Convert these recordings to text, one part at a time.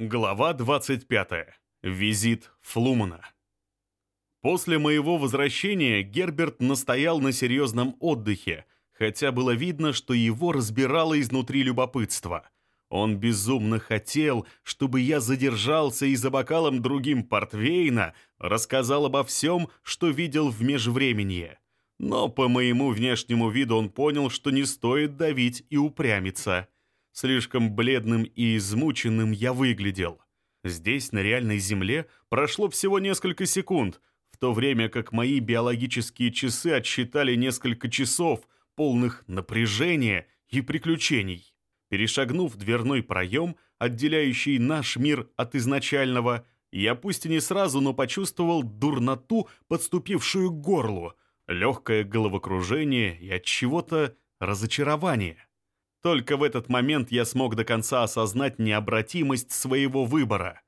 Глава 25. Визит Флумана. После моего возвращения Герберт настоял на серьезном отдыхе, хотя было видно, что его разбирало изнутри любопытство. Он безумно хотел, чтобы я задержался и за бокалом другим портвейна рассказал обо всем, что видел в межвременье. Но по моему внешнему виду он понял, что не стоит давить и упрямиться – Слишком бледным и измученным я выглядел. Здесь, на реальной Земле, прошло всего несколько секунд, в то время как мои биологические часы отсчитали несколько часов, полных напряжения и приключений. Перешагнув дверной проем, отделяющий наш мир от изначального, я пусть и не сразу, но почувствовал дурноту, подступившую к горлу, легкое головокружение и от чего-то разочарование. Только в этот момент я смог до конца осознать необратимость своего выбора.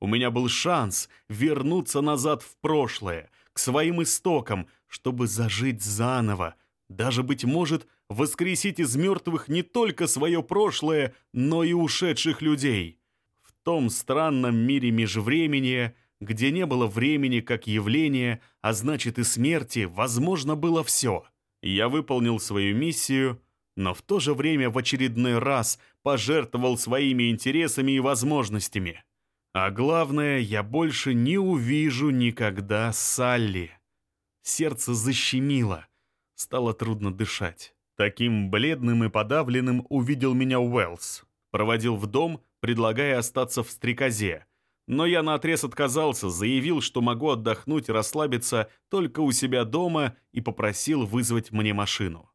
У меня был шанс вернуться назад в прошлое, к своим истокам, чтобы зажить заново, даже, быть может, воскресить из мертвых не только свое прошлое, но и ушедших людей. В том странном мире межвремения, где не было времени как явления, а значит и смерти, возможно было все. Я выполнил свою миссию — но в то же время в очередной раз пожертвовал своими интересами и возможностями. А главное, я больше не увижу никогда Салли. Сердце защемило, стало трудно дышать. Таким бледным и подавленным увидел меня Уэллс. Проводил в дом, предлагая остаться в стрекозе. Но я наотрез отказался, заявил, что могу отдохнуть и расслабиться только у себя дома и попросил вызвать мне машину.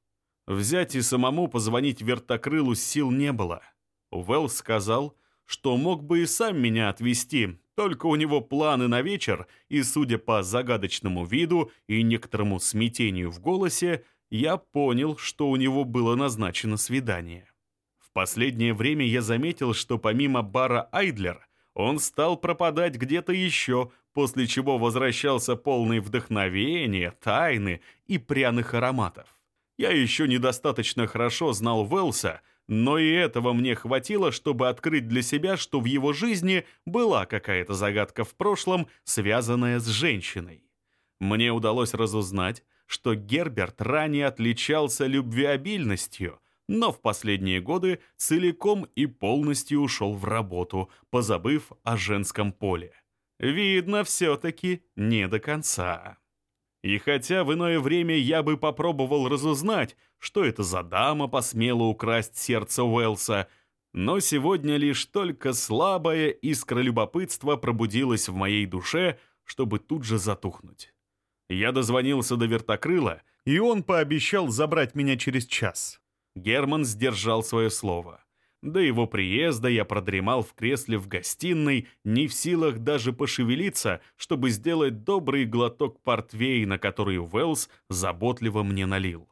Взять и самому позвонить вертокрылу сил не было. Уэлл сказал, что мог бы и сам меня отвезти, только у него планы на вечер, и, судя по загадочному виду и некоторому смятению в голосе, я понял, что у него было назначено свидание. В последнее время я заметил, что помимо бара Айдлер, он стал пропадать где-то еще, после чего возвращался полный вдохновения, тайны и пряных ароматов. Я еще недостаточно хорошо знал Велса, но и этого мне хватило, чтобы открыть для себя, что в его жизни была какая-то загадка в прошлом, связанная с женщиной. Мне удалось разузнать, что Герберт ранее отличался любвеобильностью, но в последние годы целиком и полностью ушел в работу, позабыв о женском поле. Видно, все-таки не до конца. И хотя в иное время я бы попробовал разузнать, что это за дама посмела украсть сердце Уэлса, но сегодня лишь только слабая искра любопытства пробудилась в моей душе, чтобы тут же затухнуть. Я дозвонился до вертокрыла, и он пообещал забрать меня через час. Герман сдержал свое слово. До его приезда я продремал в кресле в гостиной, не в силах даже пошевелиться, чтобы сделать добрый глоток портвейна, который Уэллс заботливо мне налил.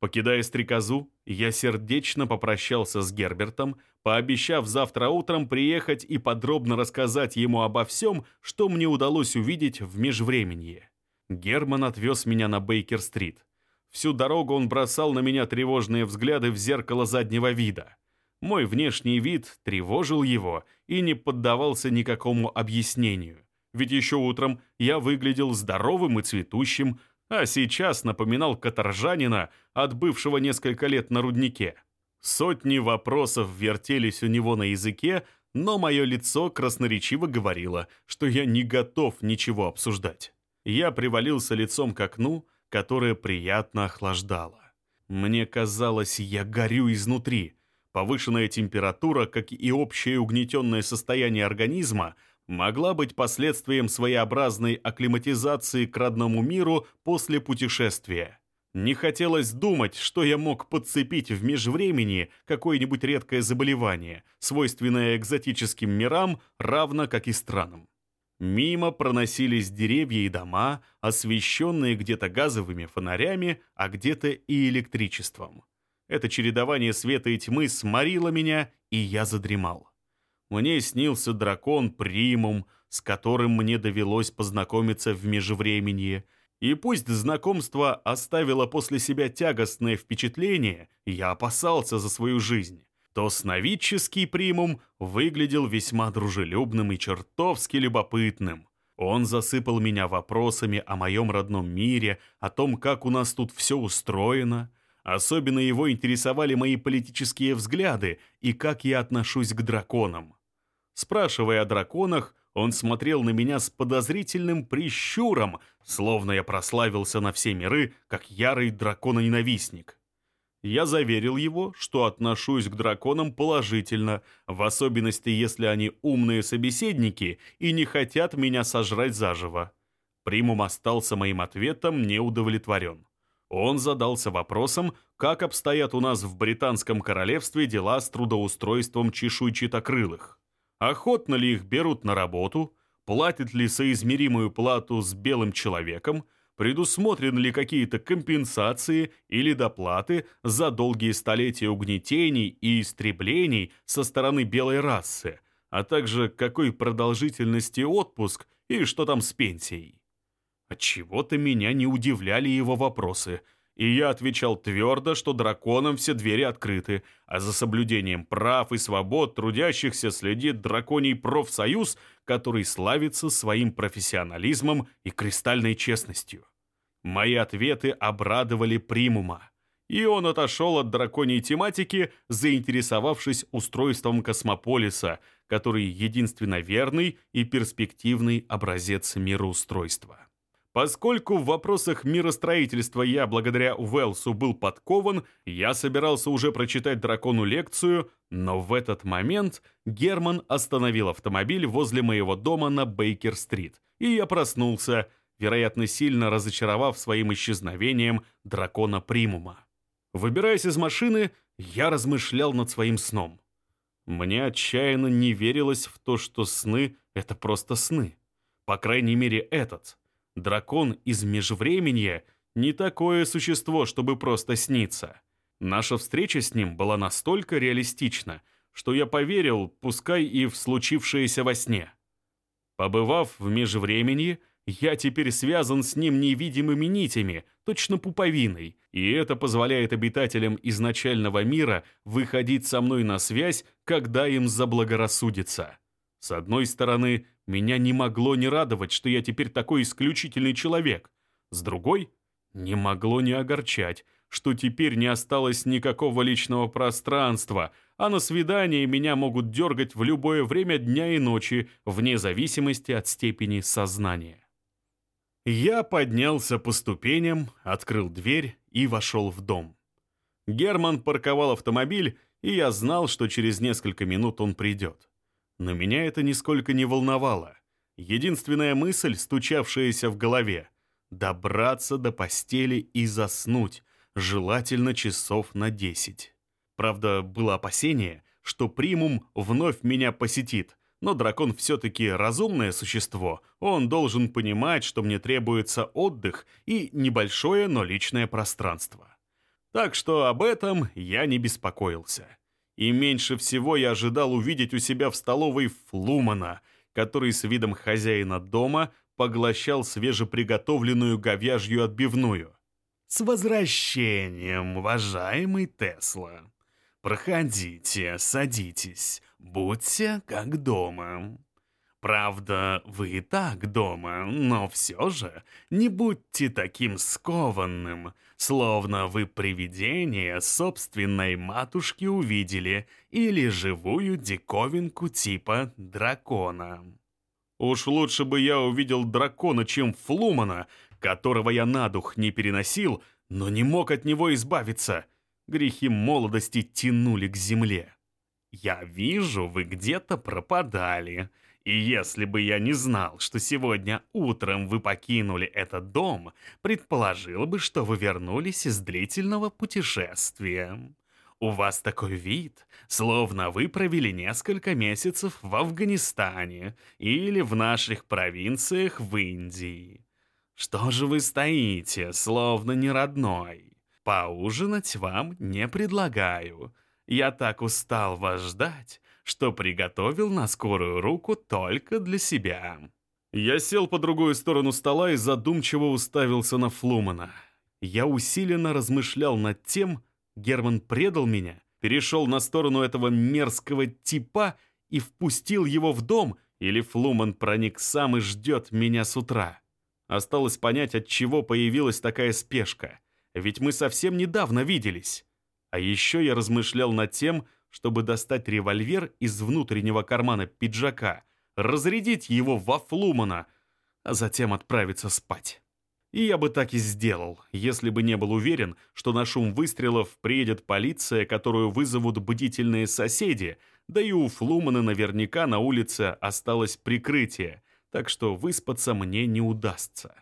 Покидая стрекозу, я сердечно попрощался с Гербертом, пообещав завтра утром приехать и подробно рассказать ему обо всем, что мне удалось увидеть в межвременье. Герман отвез меня на Бейкер-стрит. Всю дорогу он бросал на меня тревожные взгляды в зеркало заднего вида. Мой внешний вид тревожил его и не поддавался никакому объяснению. Ведь еще утром я выглядел здоровым и цветущим, а сейчас напоминал каторжанина, отбывшего несколько лет на руднике. Сотни вопросов вертелись у него на языке, но мое лицо красноречиво говорило, что я не готов ничего обсуждать. Я привалился лицом к окну, которое приятно охлаждало. Мне казалось, я горю изнутри — Повышенная температура, как и общее угнетенное состояние организма, могла быть последствием своеобразной акклиматизации к родному миру после путешествия. Не хотелось думать, что я мог подцепить в межвремени какое-нибудь редкое заболевание, свойственное экзотическим мирам, равно как и странам. Мимо проносились деревья и дома, освещенные где-то газовыми фонарями, а где-то и электричеством. Это чередование света и тьмы сморило меня, и я задремал. Мне снился дракон Примум, с которым мне довелось познакомиться в межвременье, и пусть знакомство оставило после себя тягостное впечатление, я опасался за свою жизнь. то сновидческий примум выглядел весьма дружелюбным и чертовски любопытным. Он засыпал меня вопросами о моем родном мире, о том, как у нас тут все устроено. Особенно его интересовали мои политические взгляды и как я отношусь к драконам. Спрашивая о драконах, он смотрел на меня с подозрительным прищуром, словно я прославился на все миры, как ярый дракононенавистник. Я заверил его, что отношусь к драконам положительно, в особенности, если они умные собеседники и не хотят меня сожрать заживо. Примум остался моим ответом не удовлетворен. Он задался вопросом, как обстоят у нас в Британском королевстве дела с трудоустройством чешуйчатокрылых. Охотно ли их берут на работу, платят ли соизмеримую плату с белым человеком – предусмотрены ли какие-то компенсации или доплаты за долгие столетия угнетений и истреблений со стороны белой расы, а также какой продолжительности отпуск и что там с пенсией. Отчего-то меня не удивляли его вопросы, и я отвечал твердо, что драконам все двери открыты, а за соблюдением прав и свобод трудящихся следит драконий профсоюз, который славится своим профессионализмом и кристальной честностью. Мои ответы обрадовали Примума, и он отошел от драконьей тематики, заинтересовавшись устройством космополиса, который единственно верный и перспективный образец мироустройства. Поскольку в вопросах миростроительства я благодаря Уэлсу был подкован, я собирался уже прочитать дракону лекцию, но в этот момент Герман остановил автомобиль возле моего дома на Бейкер-стрит, и я проснулся – вероятно, сильно разочаровав своим исчезновением дракона Примума. Выбираясь из машины, я размышлял над своим сном. Мне отчаянно не верилось в то, что сны — это просто сны. По крайней мере, этот. Дракон из межвременья — не такое существо, чтобы просто сниться. Наша встреча с ним была настолько реалистична, что я поверил, пускай и в случившееся во сне. Побывав в межвременье, я теперь связан с ним невидимыми нитями, точно пуповиной, и это позволяет обитателям изначального мира выходить со мной на связь, когда им заблагорассудится. С одной стороны, меня не могло не радовать, что я теперь такой исключительный человек. С другой, не могло не огорчать, что теперь не осталось никакого личного пространства, а на свидание меня могут дергать в любое время дня и ночи, вне зависимости от степени сознания. Я поднялся по ступеням, открыл дверь и вошел в дом. Герман парковал автомобиль, и я знал, что через несколько минут он придет. Но меня это нисколько не волновало. Единственная мысль, стучавшаяся в голове — добраться до постели и заснуть, желательно часов на десять. Правда, было опасение, что примум вновь меня посетит, но дракон все-таки разумное существо. Он должен понимать, что мне требуется отдых и небольшое, но личное пространство. Так что об этом я не беспокоился. И меньше всего я ожидал увидеть у себя в столовой Флумана, который с видом хозяина дома поглощал свежеприготовленную говяжью отбивную. «С возвращением, уважаемый Тесла! Проходите, садитесь, Будьте как дома. Правда, вы и так дома, но все же не будьте таким скованным, словно вы привидение собственной матушки увидели или живую диковинку типа дракона. Уж лучше бы я увидел дракона, чем Флумана, которого я на дух не переносил, но не мог от него избавиться. Грехи молодости тянули к земле. «Я вижу, вы где-то пропадали. И если бы я не знал, что сегодня утром вы покинули этот дом, предположил бы, что вы вернулись из длительного путешествия. У вас такой вид, словно вы провели несколько месяцев в Афганистане или в наших провинциях в Индии. Что же вы стоите, словно не родной? Поужинать вам не предлагаю». Я так устал вас ждать, что приготовил на скорую руку только для себя». Я сел по другую сторону стола и задумчиво уставился на Флумана. Я усиленно размышлял над тем, Герман предал меня перешел на сторону этого мерзкого типа и впустил его в дом, или Флуман проник сам и ждет меня с утра. Осталось понять, от чего появилась такая спешка. Ведь мы совсем недавно виделись. А еще я размышлял над тем, чтобы достать револьвер из внутреннего кармана пиджака, разрядить его во Флумана, а затем отправиться спать. И я бы так и сделал, если бы не был уверен, что на шум выстрелов приедет полиция, которую вызовут бдительные соседи, да и у Флумана наверняка на улице осталось прикрытие, так что выспаться мне не удастся.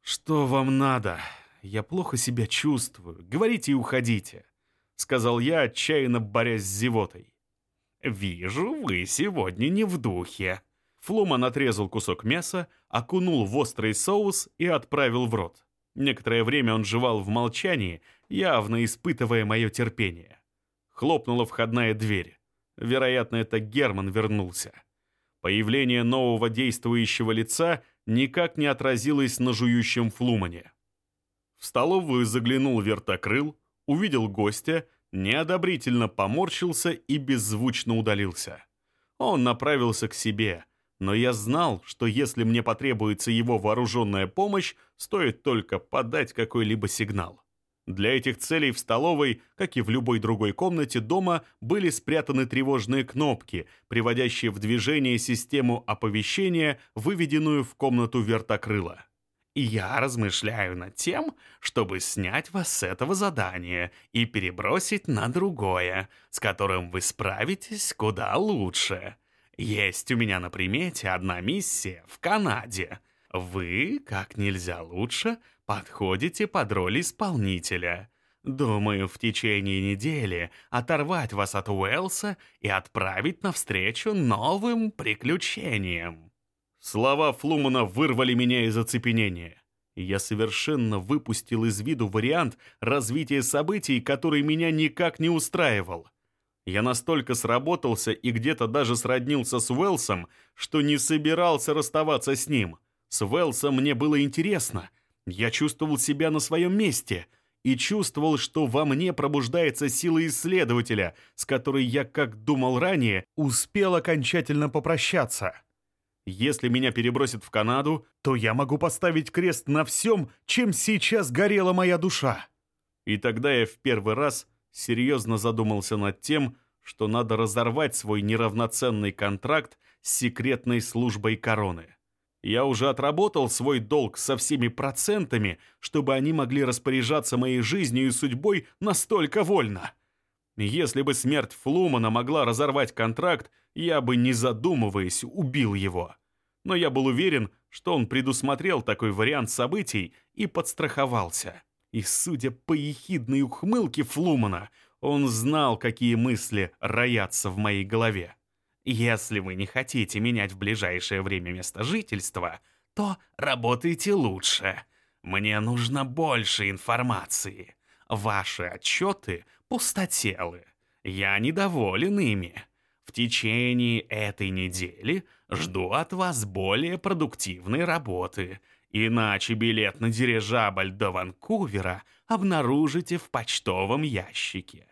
«Что вам надо? Я плохо себя чувствую. Говорите и уходите», — сказал я, отчаянно борясь с зевотой. «Вижу, вы сегодня не в духе». Флуман отрезал кусок мяса, окунул в острый соус и отправил в рот. Некоторое время он жевал в молчании, явно испытывая мое терпение. Хлопнула входная дверь. Вероятно, это Герман вернулся. Появление нового действующего лица никак не отразилось на жующем флумане. В столовую заглянул вертокрыл, увидел гостя, неодобрительно поморщился и беззвучно удалился. Он направился к себе, но я знал, что если мне потребуется его вооруженная помощь, стоит только подать какой-либо сигнал. Для этих целей в столовой, как и в любой другой комнате дома, были спрятаны тревожные кнопки, приводящие в движение систему оповещения, выведенную в комнату вертокрыла. «Я размышляю над тем, чтобы снять вас с этого задания и перебросить на другое, с которым вы справитесь куда лучше. Есть у меня на примете одна миссия в Канаде. Вы, как нельзя лучше, подходите под роль исполнителя. Думаю, в течение недели оторвать вас от Уэлса и отправить навстречу новым приключениям». Слова Флумана вырвали меня из оцепенения. Я совершенно выпустил из виду вариант развития событий, который меня никак не устраивал. Я настолько сработался и где-то даже сроднился с Уэлсом, что не собирался расставаться с ним. С Уэлсом мне было интересно — я чувствовал себя на своем месте и чувствовал, что во мне пробуждается сила исследователя, с которой я, как думал ранее, успел окончательно попрощаться. Если меня перебросят в Канаду, то я могу поставить крест на всем, чем сейчас горела моя душа. И тогда я в первый раз серьезно задумался над тем, что надо разорвать свой неравноценный контракт с секретной службой короны. Я уже отработал свой долг со всеми процентами, чтобы они могли распоряжаться моей жизнью и судьбой настолько вольно. Если бы смерть Флумана могла разорвать контракт, я бы, не задумываясь, убил его. Но я был уверен, что он предусмотрел такой вариант событий и подстраховался. И, судя по ехидной ухмылке Флумана, он знал, какие мысли роятся в моей голове. Если вы не хотите менять в ближайшее время место жительства, то работайте лучше. Мне нужно больше информации. Ваши отчеты пустотелы. Я недоволен ими. В течение этой недели жду от вас более продуктивной работы. Иначе билет на дирижабль до Ванкувера обнаружите в почтовом ящике.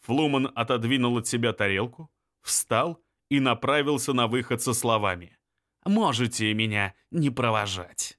Флуман отодвинул от себя тарелку, встал и направился на выход со словами. «Можете меня не провожать».